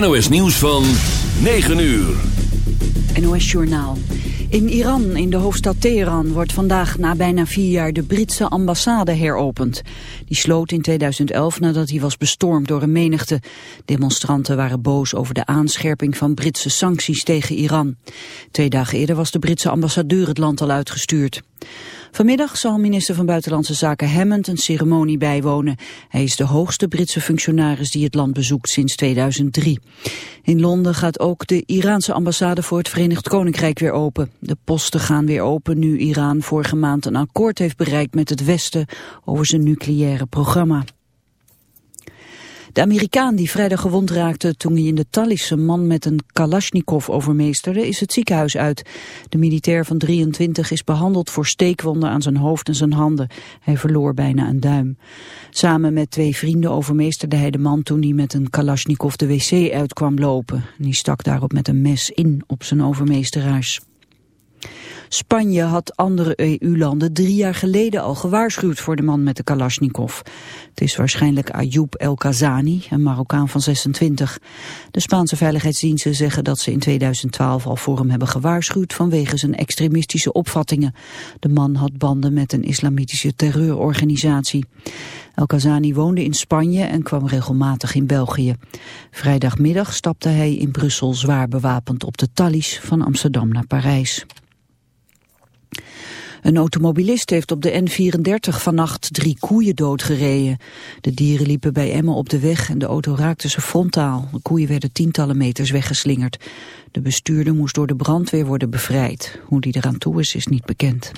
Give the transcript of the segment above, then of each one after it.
NOS nieuws van 9 uur. NOS Journaal. In Iran, in de hoofdstad Teheran, wordt vandaag na bijna vier jaar de Britse ambassade heropend. Die sloot in 2011 nadat hij was bestormd door een menigte. Demonstranten waren boos over de aanscherping van Britse sancties tegen Iran. Twee dagen eerder was de Britse ambassadeur het land al uitgestuurd. Vanmiddag zal minister van Buitenlandse Zaken Hammond een ceremonie bijwonen. Hij is de hoogste Britse functionaris die het land bezoekt sinds 2003. In Londen gaat ook de Iraanse ambassade voor het Verenigd Koninkrijk weer open. De posten gaan weer open nu Iran vorige maand een akkoord heeft bereikt met het Westen over zijn nucleaire programma. De Amerikaan die vrijdag gewond raakte toen hij in de Tallis een man met een Kalashnikov overmeesterde is het ziekenhuis uit. De militair van 23 is behandeld voor steekwonden aan zijn hoofd en zijn handen. Hij verloor bijna een duim. Samen met twee vrienden overmeesterde hij de man toen hij met een Kalashnikov de wc uitkwam lopen. Die stak daarop met een mes in op zijn overmeesteraars. Spanje had andere EU-landen drie jaar geleden al gewaarschuwd voor de man met de Kalashnikov. Het is waarschijnlijk Ayoub El Kazani, een Marokkaan van 26. De Spaanse veiligheidsdiensten zeggen dat ze in 2012 al voor hem hebben gewaarschuwd vanwege zijn extremistische opvattingen. De man had banden met een islamitische terreurorganisatie. El Kazani woonde in Spanje en kwam regelmatig in België. Vrijdagmiddag stapte hij in Brussel zwaar bewapend op de tallies van Amsterdam naar Parijs. Een automobilist heeft op de N34 vannacht drie koeien doodgereden. De dieren liepen bij Emmen op de weg en de auto raakte ze frontaal. De koeien werden tientallen meters weggeslingerd. De bestuurder moest door de brandweer worden bevrijd. Hoe die eraan toe is, is niet bekend.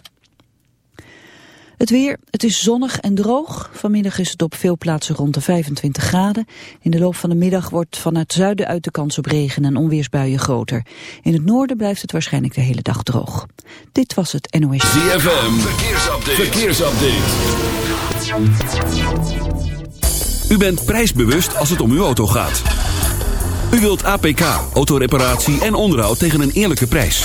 Het weer, het is zonnig en droog. Vanmiddag is het op veel plaatsen rond de 25 graden. In de loop van de middag wordt vanuit zuiden uit de kans op regen en onweersbuien groter. In het noorden blijft het waarschijnlijk de hele dag droog. Dit was het NOS. ZFM, verkeersupdate. verkeersupdate. U bent prijsbewust als het om uw auto gaat. U wilt APK, autoreparatie en onderhoud tegen een eerlijke prijs.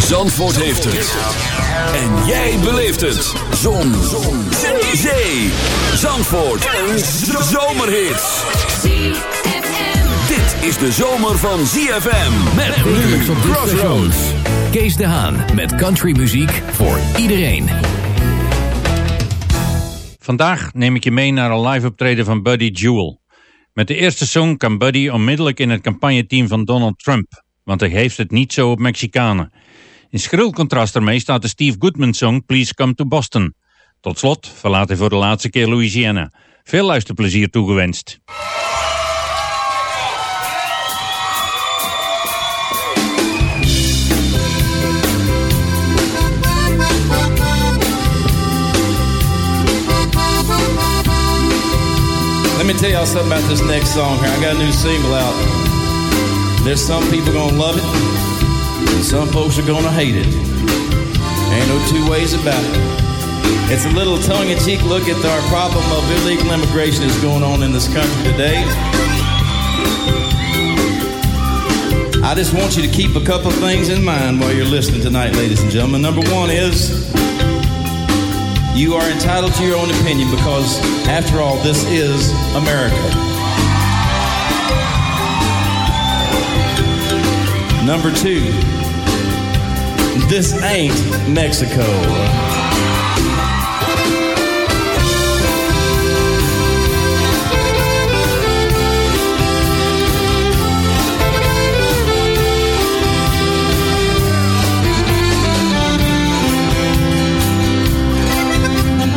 Zandvoort heeft het. En jij beleeft het. Zon. Zon. Zee. Zee. Zandvoort. Een zomerhit. Dit is de zomer van ZFM. Met nu Crossroads. Kees de Haan met countrymuziek voor iedereen. Vandaag neem ik je mee naar een live optreden van Buddy Jewel. Met de eerste song kan Buddy onmiddellijk in het campagneteam van Donald Trump want hij heeft het niet zo op Mexicanen. In schril contrast daarmee staat de Steve Goodman song Please Come to Boston. Tot slot verlaat hij voor de laatste keer Louisiana. Veel luisterplezier toegewenst. Let me tell y'all something about this next song here. I got a new single out. There's some people gonna love it, and some folks are gonna hate it. Ain't no two ways about it. It's a little tongue-in-cheek look at our problem of illegal immigration that's going on in this country today. I just want you to keep a couple of things in mind while you're listening tonight, ladies and gentlemen. Number one is you are entitled to your own opinion because, after all, this is America. Number two, this ain't Mexico.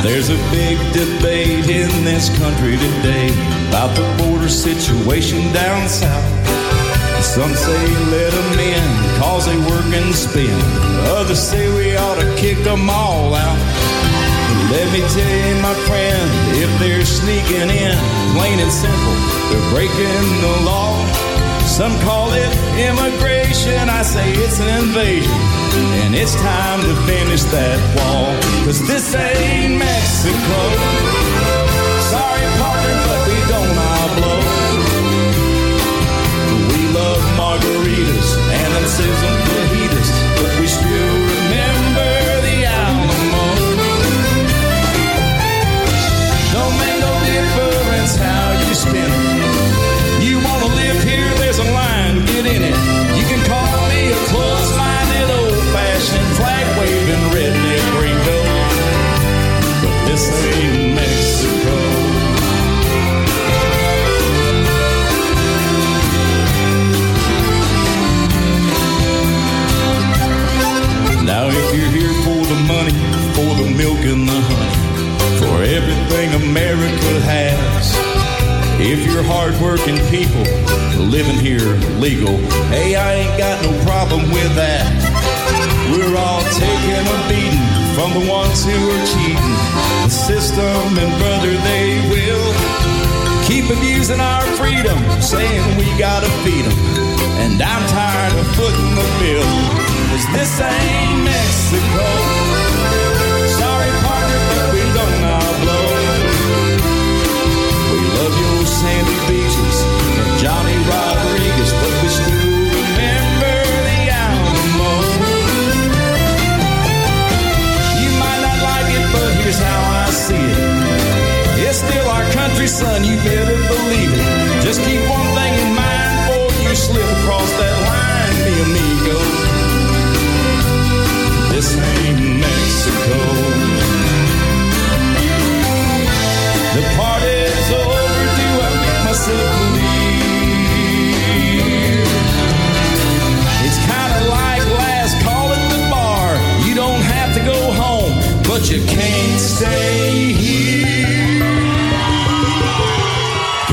There's a big debate in this country today about the border situation down south. Some say let them in cause they work and spend. Others say we ought to kick them all out. Let me tell you, my friend, if they're sneaking in, plain and simple, they're breaking the law. Some call it immigration, I say it's an invasion. And it's time to finish that wall. Cause this ain't Mexico. Sorry, partner, but we don't all blow.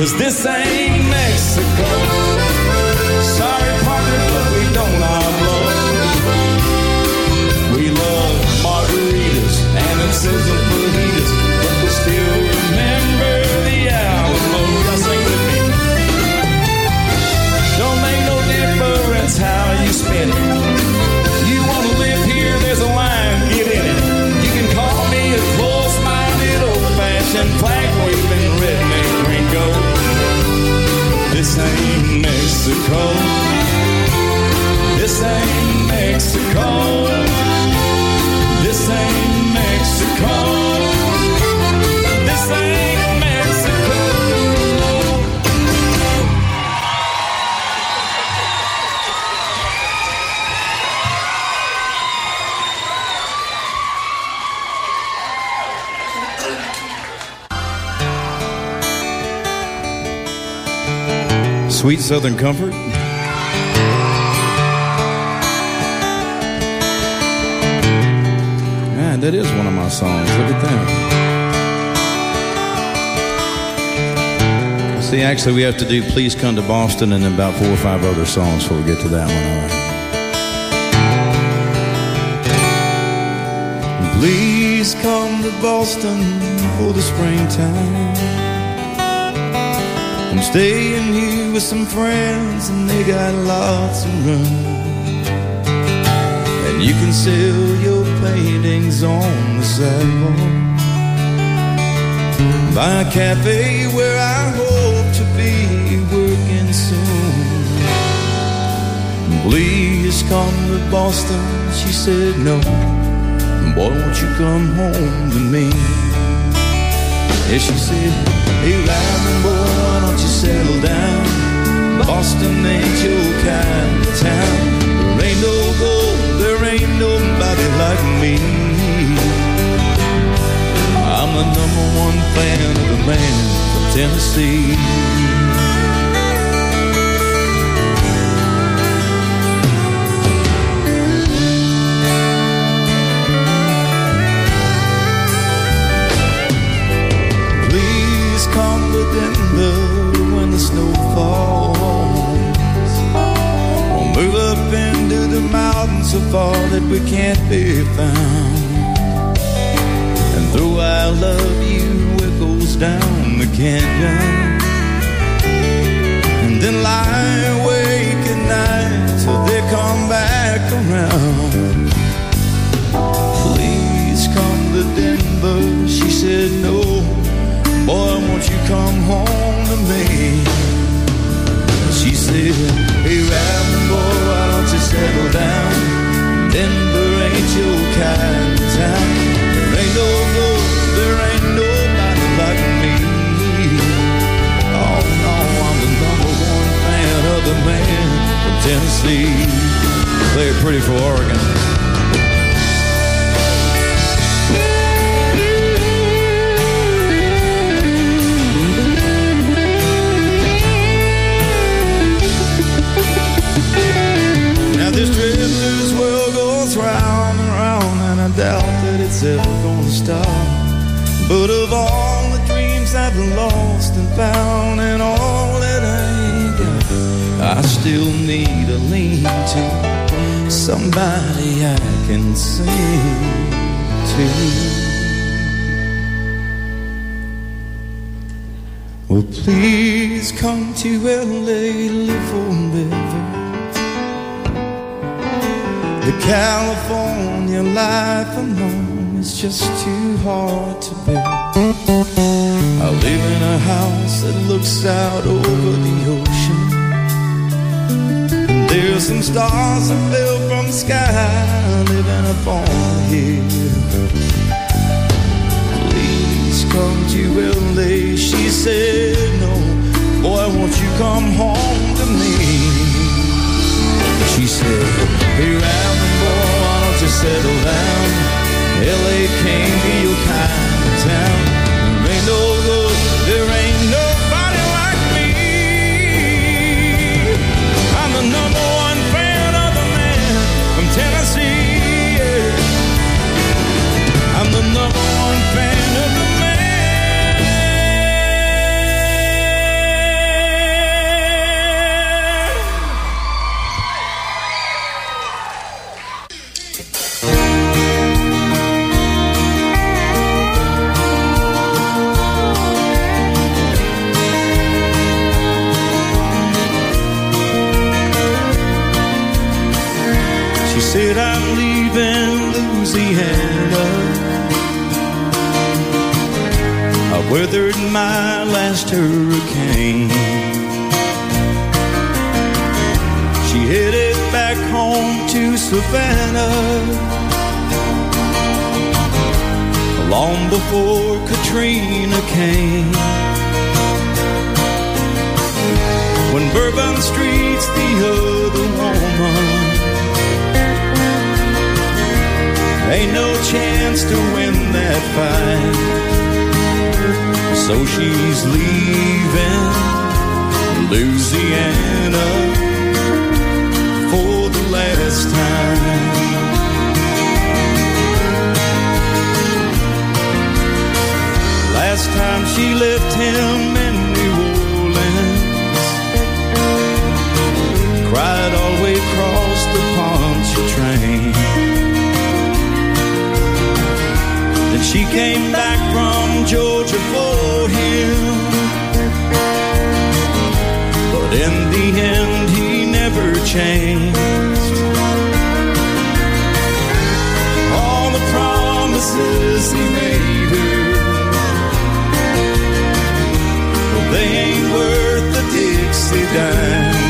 Cause this ain't Sweet Southern Comfort. Man, that is one of my songs. Look at that. See, actually, we have to do Please Come to Boston and then about four or five other songs before we get to that one. All right. Please come to Boston for the springtime. I'm staying here with some friends and they got lots of room. And you can sell your paintings on the sidewalk. By a cafe where I hope to be working soon. Please come to Boston, she said no. Boy, won't you come home to me? Yeah, she said, hey, Lyman, boy, settle down? Boston ain't your kind of town. There ain't no gold, there ain't nobody like me. I'm the number one fan of the man from Tennessee. So far that we can't be found. And though I love you echoes down the canyon, and then lie awake at night till they come back around. Please come to Denver, she said no. Boy, won't you come home to me? She said, Hey, Rambo, why don't you settle down? Tennessee. Play it pretty for Oregon. Doubt that it's ever gonna stop. But of all the dreams I've lost and found, and all that I ain't got, I still need a lean to somebody I can sing to. Well, please come to LA, live forever. The California life alone is just too hard to bear. I live in a house that looks out over the ocean. And there's some stars that fell from the sky living up on hill. Please come to LA, she said no. Boy, won't you come home to me? She said, boy, why don't you settle down? L.A. can't be your kind of town. There ain't no weathered my last hurricane. She headed back home to Savannah. Long before Katrina came. When Bourbon Street's the other woman Ain't no chance to win that fight. So she's leaving Louisiana for the last time. Last time she left him in New Orleans, cried all the way across the Pontchartrain. Then she came back from Georgia for him. But in the end, he never changed. All the promises he made her, well, they ain't worth the Dixie dime.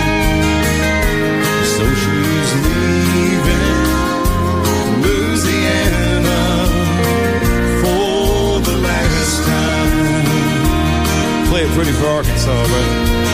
Pretty for Arkansas, brother.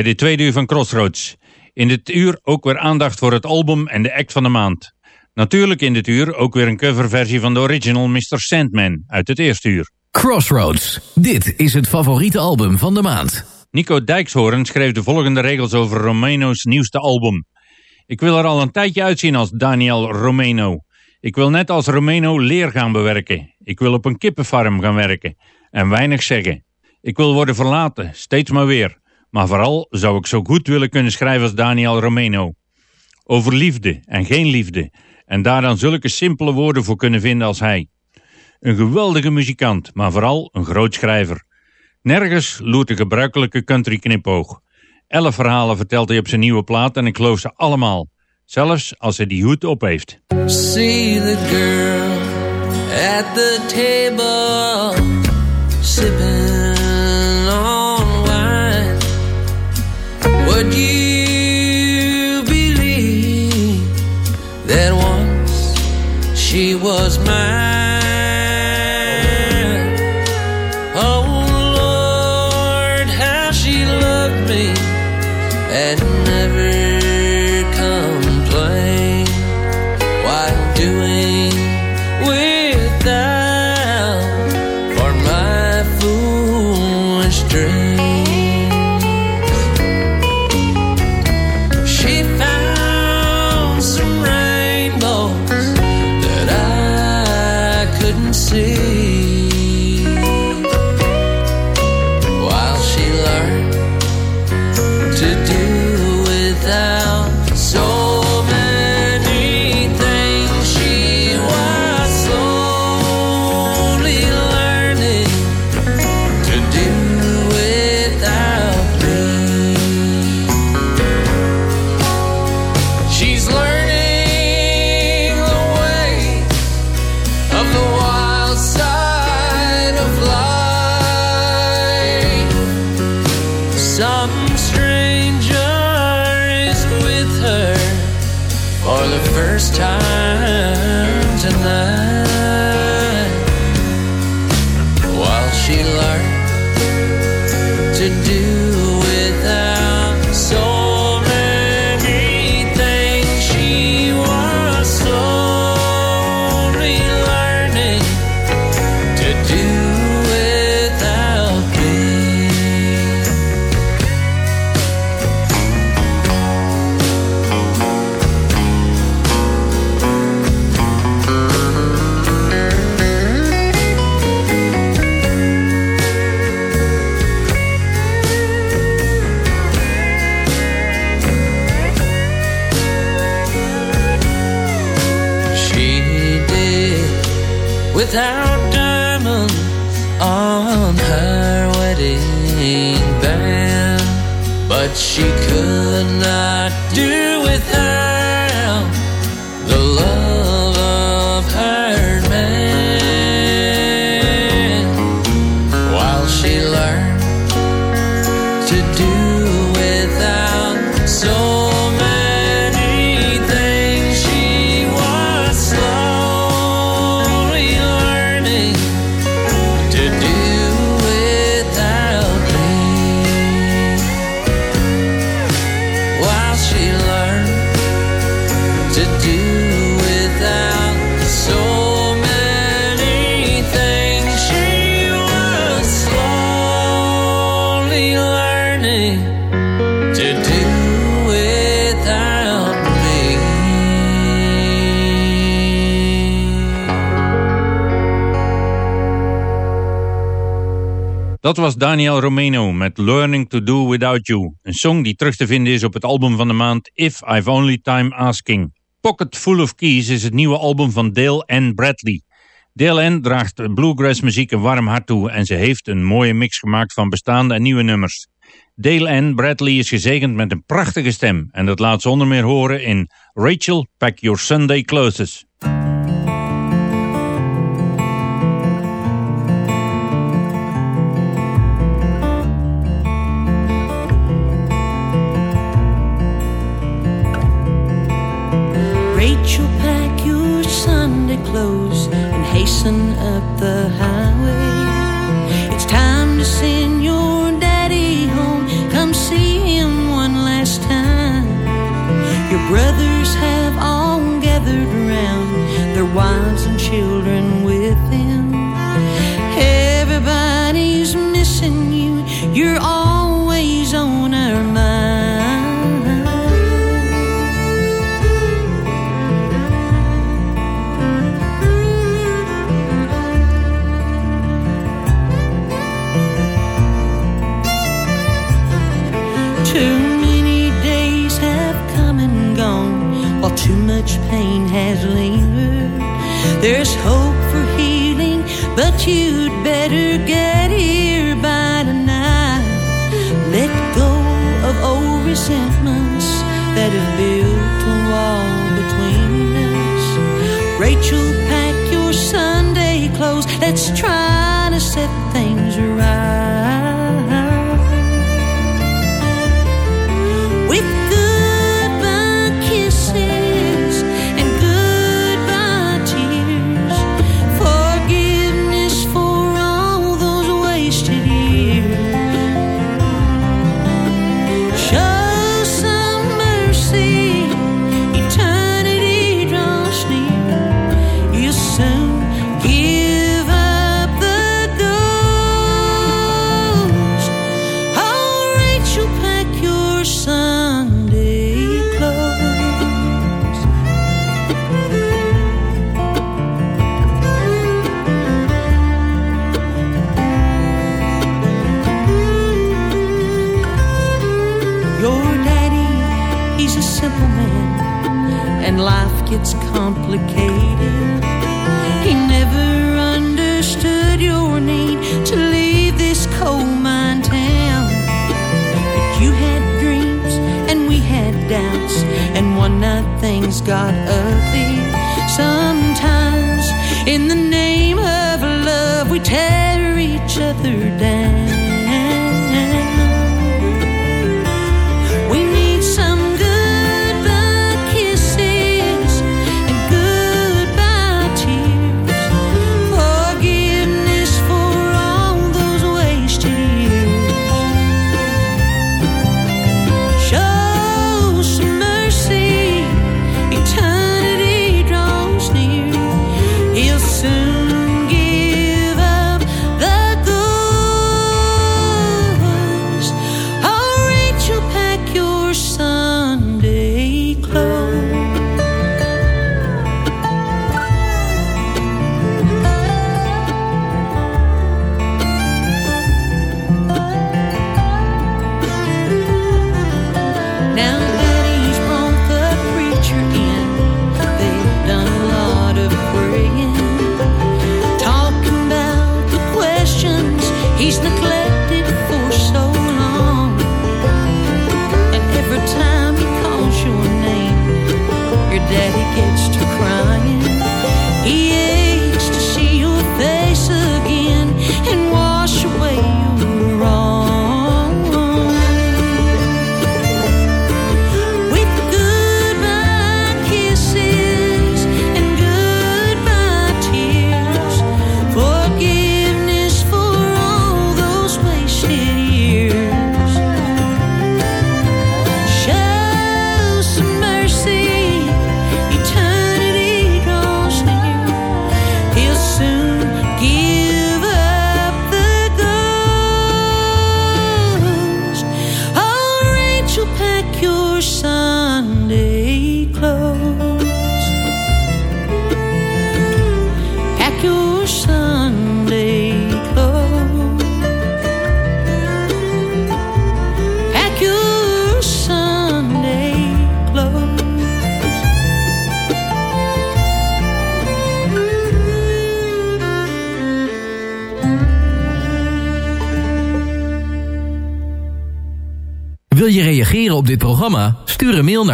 Bij de tweede uur van Crossroads. In dit uur ook weer aandacht voor het album en de act van de maand. Natuurlijk in dit uur ook weer een coverversie van de original Mr. Sandman uit het eerste uur. Crossroads. Dit is het favoriete album van de maand. Nico Dijkshoorn schreef de volgende regels over Romano's nieuwste album. Ik wil er al een tijdje uitzien als Daniel Romano. Ik wil net als Romano leer gaan bewerken. Ik wil op een kippenfarm gaan werken. En weinig zeggen. Ik wil worden verlaten, steeds maar weer. Maar vooral zou ik zo goed willen kunnen schrijven als Daniel Romano. Over liefde en geen liefde. En daar dan zulke simpele woorden voor kunnen vinden als hij. Een geweldige muzikant, maar vooral een groot schrijver. Nergens loert de gebruikelijke country knipoog. Elf verhalen vertelt hij op zijn nieuwe plaat en ik geloof ze allemaal. Zelfs als hij die hoed op heeft. See the girl at the table was mine? Daniel Romano met Learning to Do Without You. Een song die terug te vinden is op het album van de maand If I've Only Time Asking. Pocket Full of Keys is het nieuwe album van Dale Ann Bradley. Dale Ann draagt bluegrass muziek een warm hart toe en ze heeft een mooie mix gemaakt van bestaande en nieuwe nummers. Dale Ann Bradley is gezegend met een prachtige stem en dat laat zonder meer horen in Rachel Pack Your Sunday Clothes. Rachel, pack your Sunday clothes. Let's try life gets complicated. He never understood your need to leave this coal mine town. But you had dreams, and we had doubts, and one night things got ugly. Sometimes, in the name of love, we tear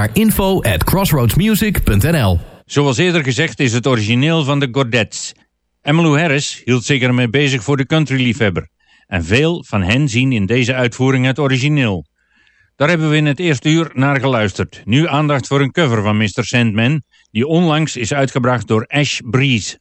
naar info at crossroadsmusic.nl Zoals eerder gezegd is het origineel van de Gordettes. Emmylou Harris hield zich ermee bezig voor de countryliefhebber. En veel van hen zien in deze uitvoering het origineel. Daar hebben we in het eerste uur naar geluisterd. Nu aandacht voor een cover van Mr. Sandman, die onlangs is uitgebracht door Ash Breeze.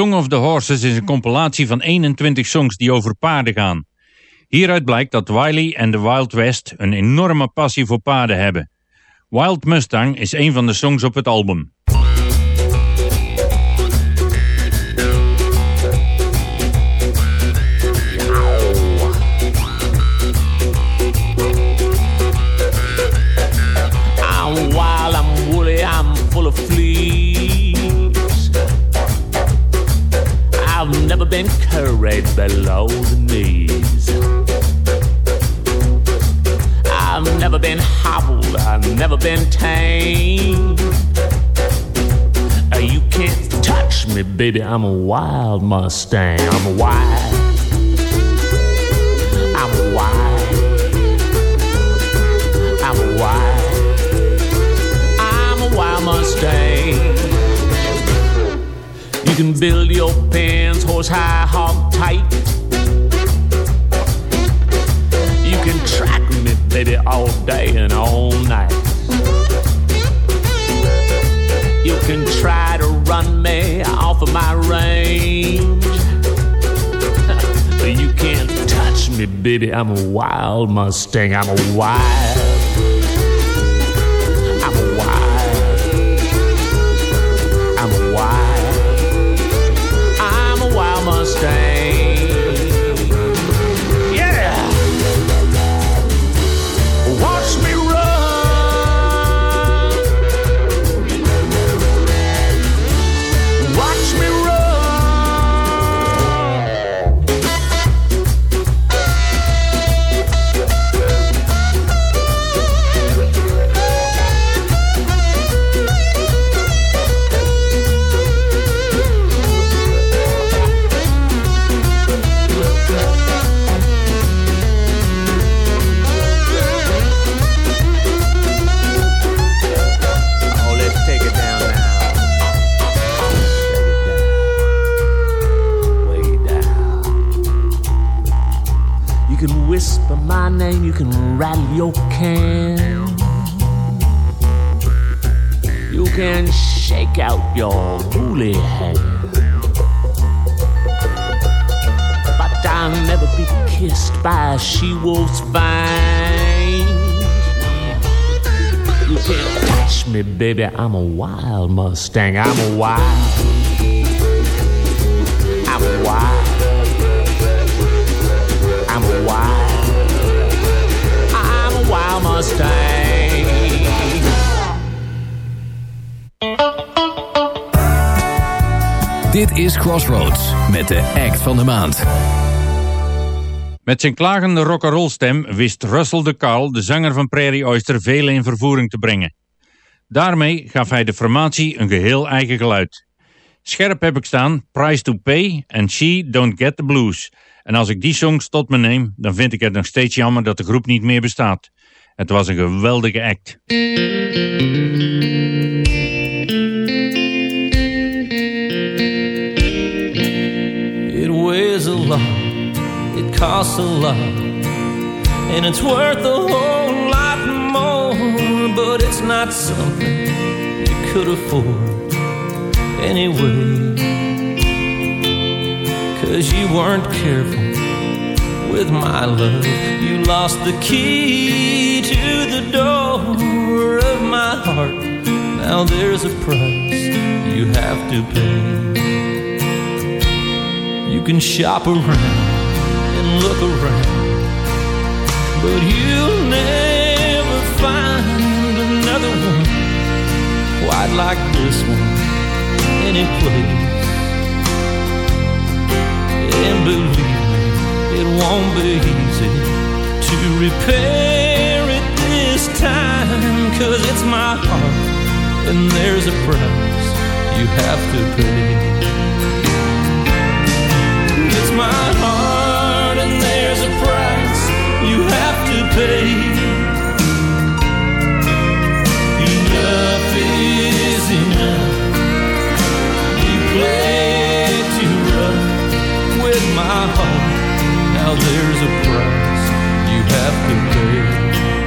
Song of the Horses is een compilatie van 21 songs die over paarden gaan. Hieruit blijkt dat Wiley en de Wild West een enorme passie voor paarden hebben. Wild Mustang is een van de songs op het album. Never been carried below the knees. I've never been hobbled, I've never been tamed. Uh, You can't touch me, baby, I'm a wild Mustang. I'm a wild. I'm a wild. I'm a wild. I'm a wild Mustang. You can build your pens horse high, hog tight. You can track me, baby, all day and all night. You can try to run me off of my range. But you can't touch me, baby. I'm a wild Mustang. I'm a wild. Name, you can rattle your can. You can shake out your woolly hair. But I'll never be kissed by a she-wolf's fangs. You can't touch me, baby. I'm a wild Mustang. I'm a wild. Dit is Crossroads met de act van de maand. Met zijn klagende rock'n'roll stem wist Russell de Carl, de zanger van Prairie Oyster, velen in vervoering te brengen. Daarmee gaf hij de formatie een geheel eigen geluid. Scherp heb ik staan Price to Pay en She Don't Get the Blues. En als ik die songs tot me neem, dan vind ik het nog steeds jammer dat de groep niet meer bestaat. Het was een geweldige act. Costs a lot, and it's worth a whole lot more. But it's not something you could afford anyway. Cause you weren't careful with my love. You lost the key to the door of my heart. Now there's a price you have to pay. You can shop around and look around, but you'll never find another one quite like this one any place. And believe me, it won't be easy to repair it this time, cause it's my heart, and there's a price you have to pay. Have to pay. Enough is enough. You play too rough with my heart. Now there's a price you have to pay.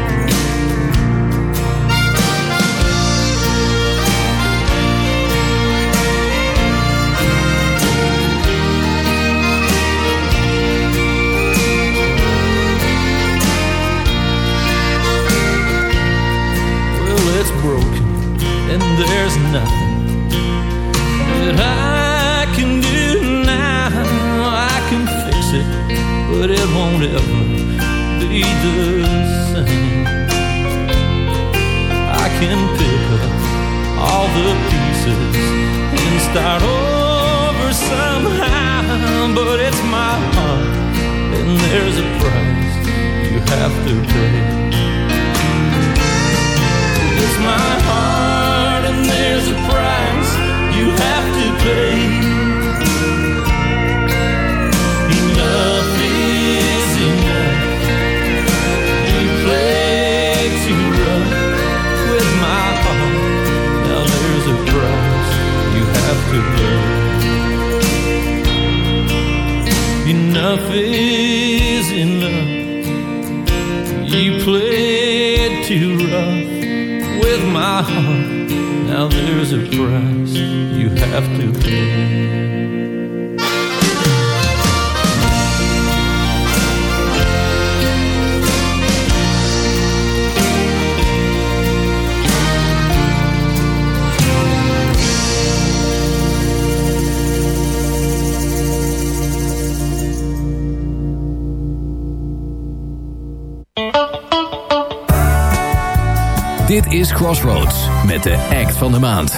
Van de maand.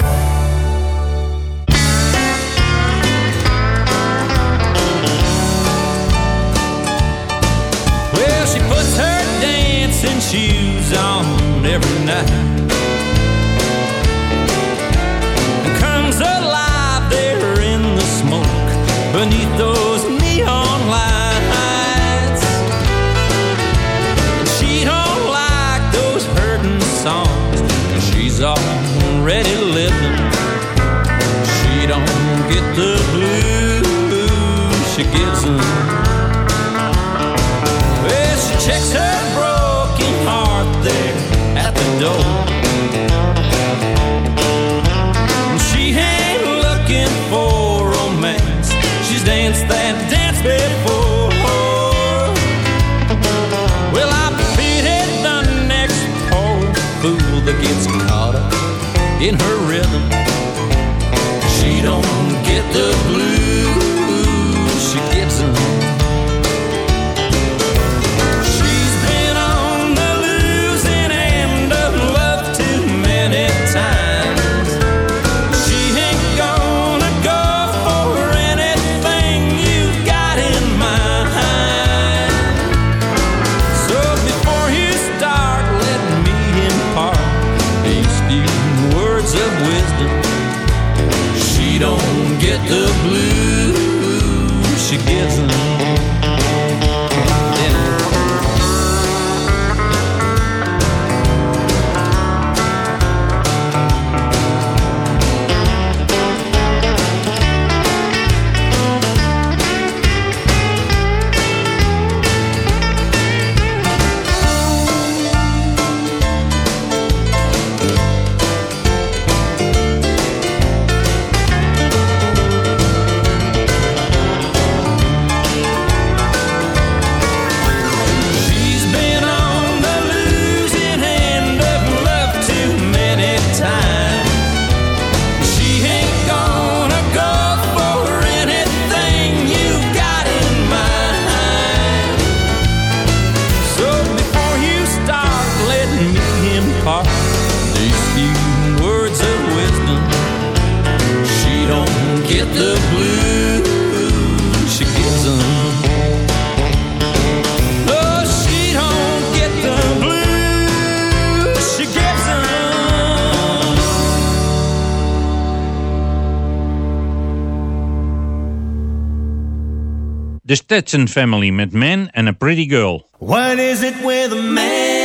Well, she puts her dancing shoes on every night. And comes alive there in the smoke beneath those the blues she gets them. Well, she checks her broken heart there at the door. And she ain't looking for romance. She's danced that dance before. Well, I pitied the next poor fool that gets caught up in her rhythm the blue. The Stetson Family met Man and a Pretty Girl. What is it with a man?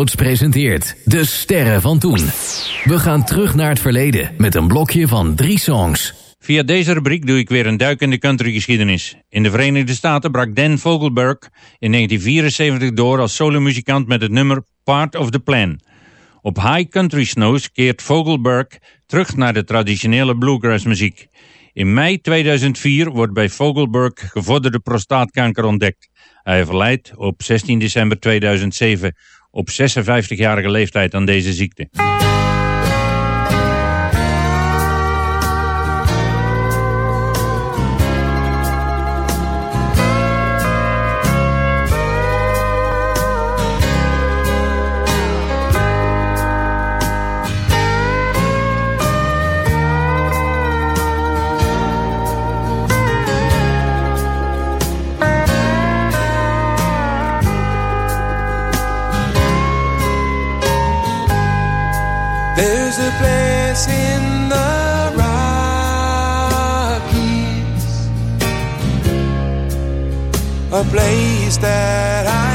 Presenteert De Sterren van Toen. We gaan terug naar het verleden met een blokje van drie songs. Via deze rubriek doe ik weer een duik in de countrygeschiedenis. In de Verenigde Staten brak Dan Vogelberg in 1974 door als solomuzikant met het nummer Part of the Plan. Op High Country Snows keert Vogelberg terug naar de traditionele bluegrass muziek. In mei 2004 wordt bij Vogelberg gevorderde prostaatkanker ontdekt. Hij overlijdt op 16 december 2007 op 56-jarige leeftijd aan deze ziekte. There's a place in the Rockies, a place that I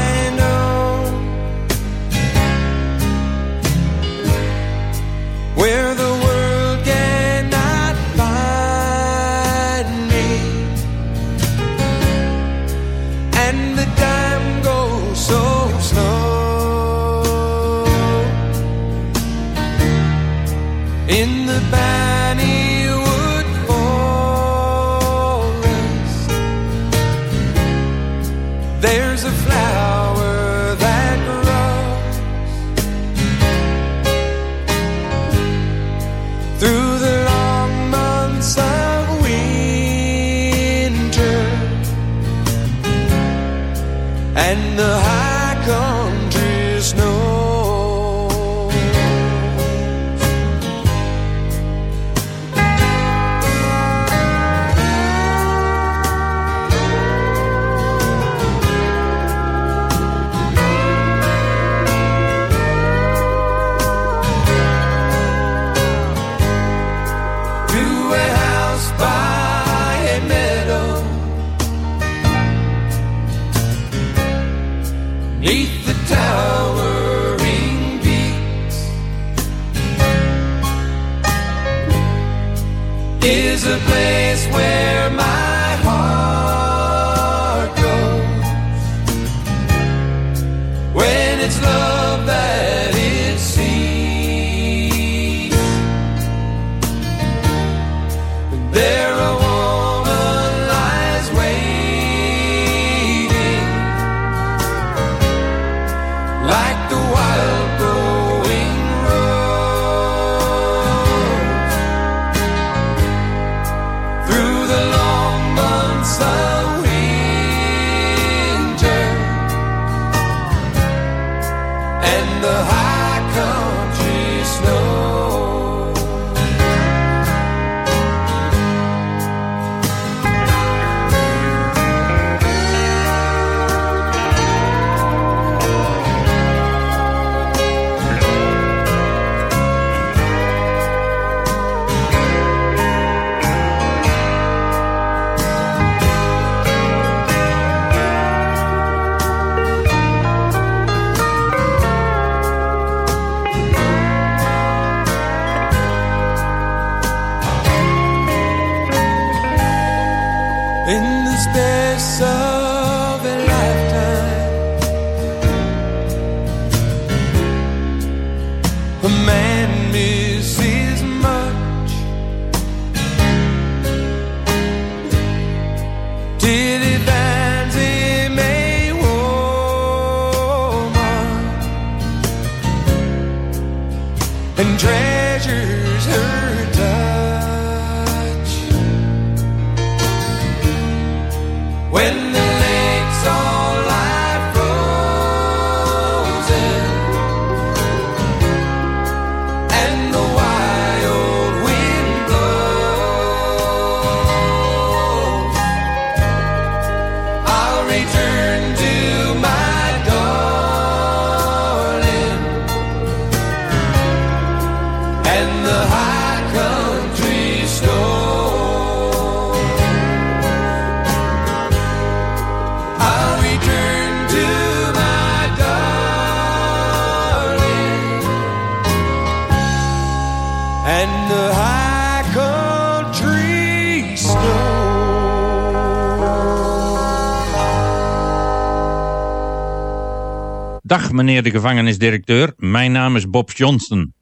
Dag meneer de gevangenisdirecteur, mijn naam is Bob Johnston.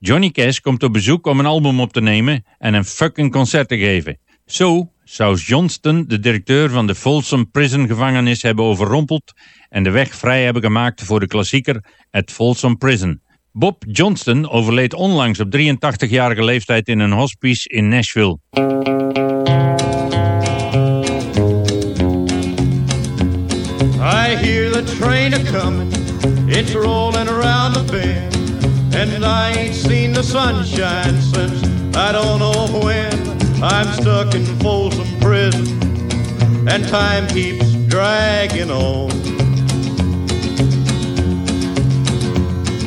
Johnny Cash komt op bezoek om een album op te nemen en een fucking concert te geven. Zo zou Johnston de directeur van de Folsom Prison gevangenis hebben overrompeld en de weg vrij hebben gemaakt voor de klassieker At Folsom Prison. Bob Johnston overleed onlangs op 83-jarige leeftijd in een hospice in Nashville. I hear the train a comin', it's rolling around the bend, and I ain't seen the sunshine since I don't know when. I'm stuck in Folsom Prison, and time keeps dragging on.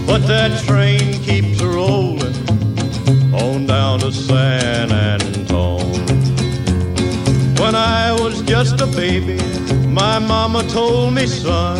But that train keeps rolling on down to San Antone. When I was just a baby, my mama told me, son,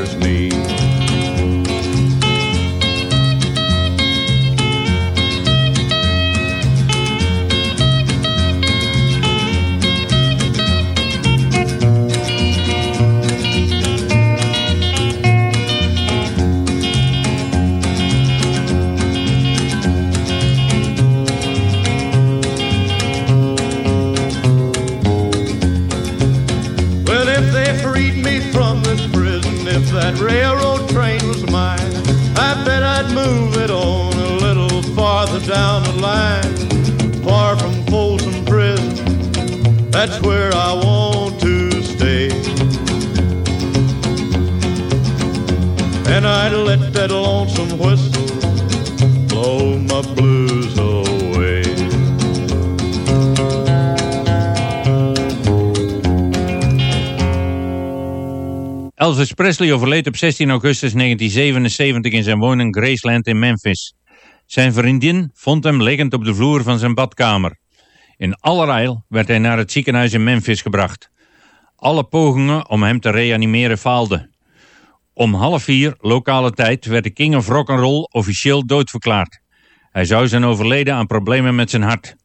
Elvis Presley overleed op 16 augustus 1977 in zijn woning Graceland in Memphis. Zijn vriendin vond hem liggend op de vloer van zijn badkamer. In allerijl werd hij naar het ziekenhuis in Memphis gebracht. Alle pogingen om hem te reanimeren faalden. Om half vier lokale tijd werd de King of Rock'n'Roll officieel doodverklaard. Hij zou zijn overleden aan problemen met zijn hart.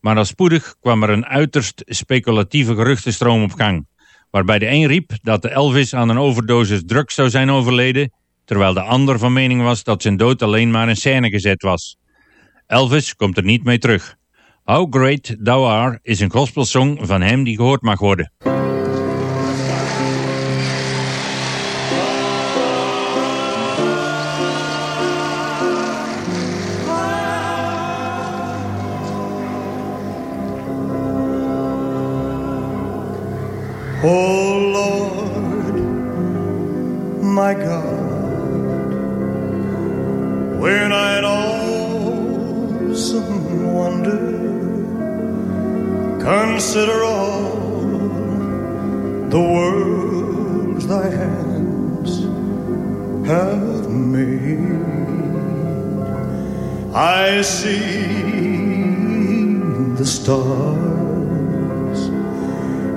Maar al spoedig kwam er een uiterst speculatieve geruchtenstroom op gang. Waarbij de een riep dat de Elvis aan een overdosis drugs zou zijn overleden, terwijl de ander van mening was dat zijn dood alleen maar in scène gezet was. Elvis komt er niet mee terug. How Great Thou Art is een gospelsong van hem die gehoord mag worden. Oh Lord, my God, when I in awesome wonder consider all the worlds thy hands have made, I see the stars.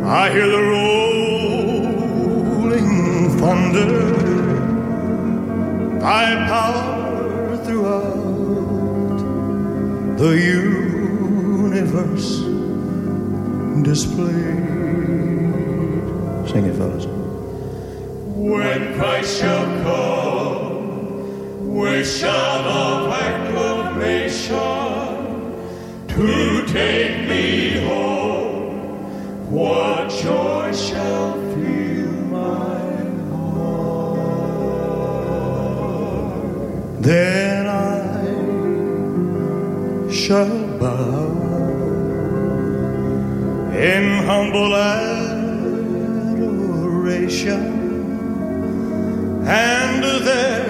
I hear the rolling thunder, thy power throughout the universe displayed. Sing it, fellas. When Christ shall come, we shall of acclamation to take me home. What joy shall fill my heart? Then I shall bow in humble adoration and there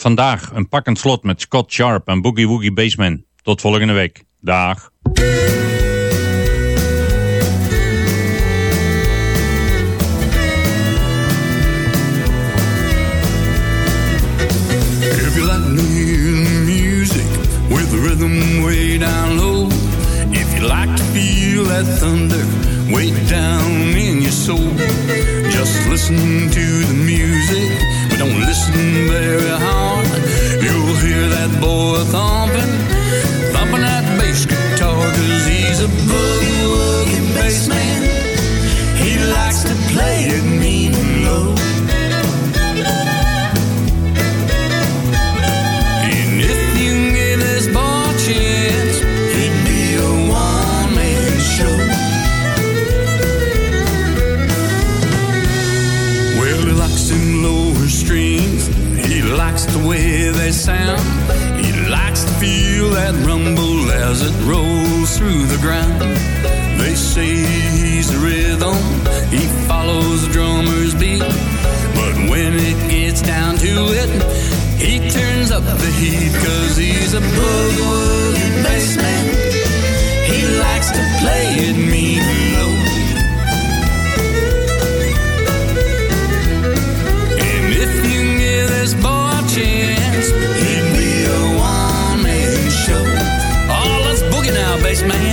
Vandaag een pakkend slot met Scott Sharp en Boogie Woogie Bassman. Tot volgende week. Dag. Music with rhythm way down low, you like to feel that thunder way down in your soul, just listen to the music, but don't listen very hard. You'll hear that boy thumping, thumping that bass guitar, cause he's a boogie woogie bass man. He likes to play it mean and low. They sound. He likes to feel that rumble as it rolls through the ground. They say he's a rhythm. He follows the drummer's beat. But when it gets down to it, he turns up the heat cause he's a boogie woogie bass man. He likes to play it mean Let's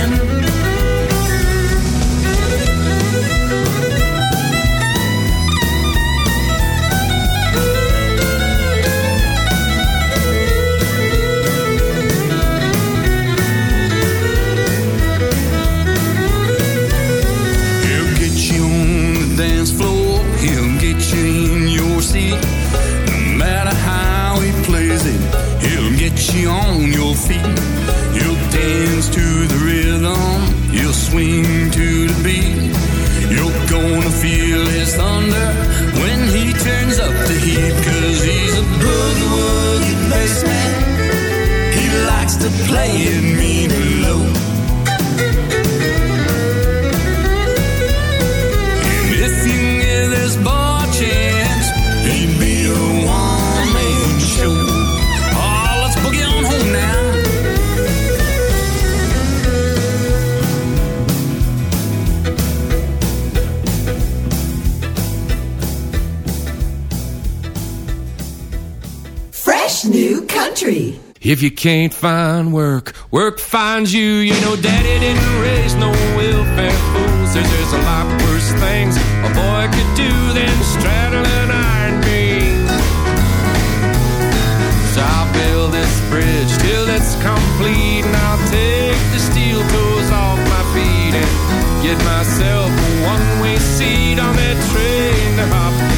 If you can't find work, work finds you. You know, daddy didn't raise no welfare fools. Says there's a lot worse things a boy could do than straddle an iron beam. So I'll build this bridge till it's complete, and I'll take the steel toes off my feet and get myself a one-way seat on that train to Hopkinsville.